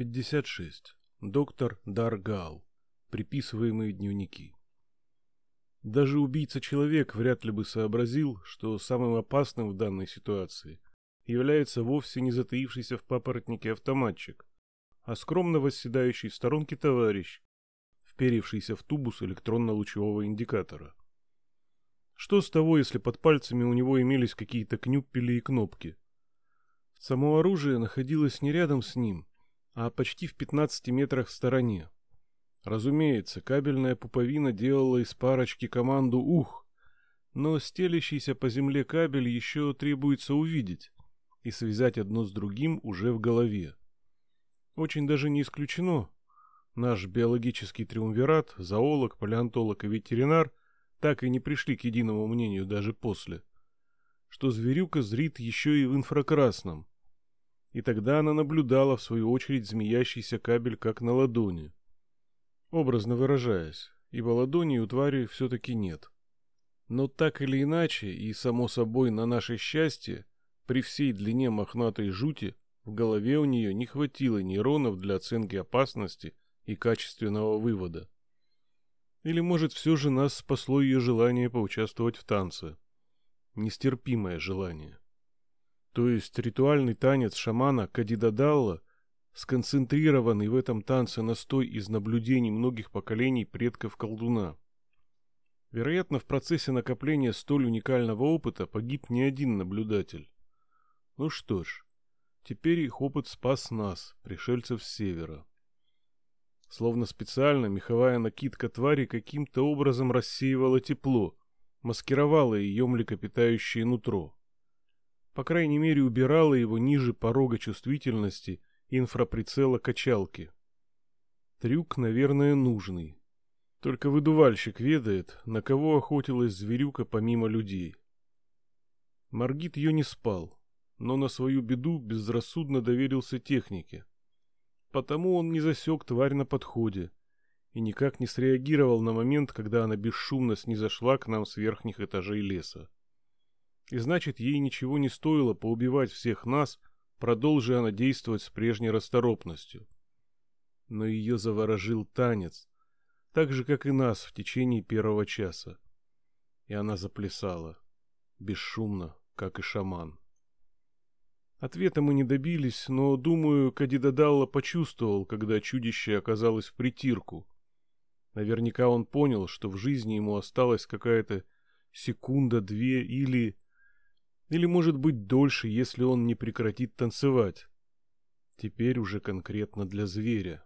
56. Доктор Даргал. Приписываемые дневники. Даже убийца-человек вряд ли бы сообразил, что самым опасным в данной ситуации является вовсе не затаившийся в папоротнике автоматчик, а скромно восседающий в сторонке товарищ, вперившийся в тубус электронно-лучевого индикатора. Что с того, если под пальцами у него имелись какие-то кнюппели и кнопки? Само оружие находилось не рядом с ним, а почти в 15 метрах в стороне. Разумеется, кабельная пуповина делала из парочки команду «Ух!», но стелящийся по земле кабель еще требуется увидеть и связать одно с другим уже в голове. Очень даже не исключено. Наш биологический триумвират, зоолог, палеонтолог и ветеринар так и не пришли к единому мнению даже после, что зверюка зрит еще и в инфракрасном, и тогда она наблюдала, в свою очередь, змеящийся кабель как на ладони. Образно выражаясь, ибо ладони у твари все-таки нет. Но так или иначе, и само собой на наше счастье, при всей длине мохнатой жути, в голове у нее не хватило нейронов для оценки опасности и качественного вывода. Или, может, все же нас спасло ее желание поучаствовать в танце. Нестерпимое желание. То есть ритуальный танец шамана Кадидадалла, сконцентрированный в этом танце настой из наблюдений многих поколений предков колдуна. Вероятно, в процессе накопления столь уникального опыта погиб не один наблюдатель. Ну что ж, теперь их опыт спас нас, пришельцев с севера. Словно специально меховая накидка твари каким-то образом рассеивала тепло, маскировала ее млекопитающее нутро по крайней мере убирала его ниже порога чувствительности инфраприцела качалки. Трюк, наверное, нужный. Только выдувальщик ведает, на кого охотилась зверюка помимо людей. Маргит ее не спал, но на свою беду безрассудно доверился технике. Потому он не засек тварь на подходе и никак не среагировал на момент, когда она бесшумно снизошла к нам с верхних этажей леса. И значит, ей ничего не стоило поубивать всех нас, продолжи она действовать с прежней расторопностью. Но ее заворожил танец, так же, как и нас в течение первого часа. И она заплясала, бесшумно, как и шаман. Ответа мы не добились, но, думаю, Кадидадалла почувствовал, когда чудище оказалось в притирку. Наверняка он понял, что в жизни ему осталась какая-то секунда-две или... Или, может быть, дольше, если он не прекратит танцевать. Теперь уже конкретно для зверя.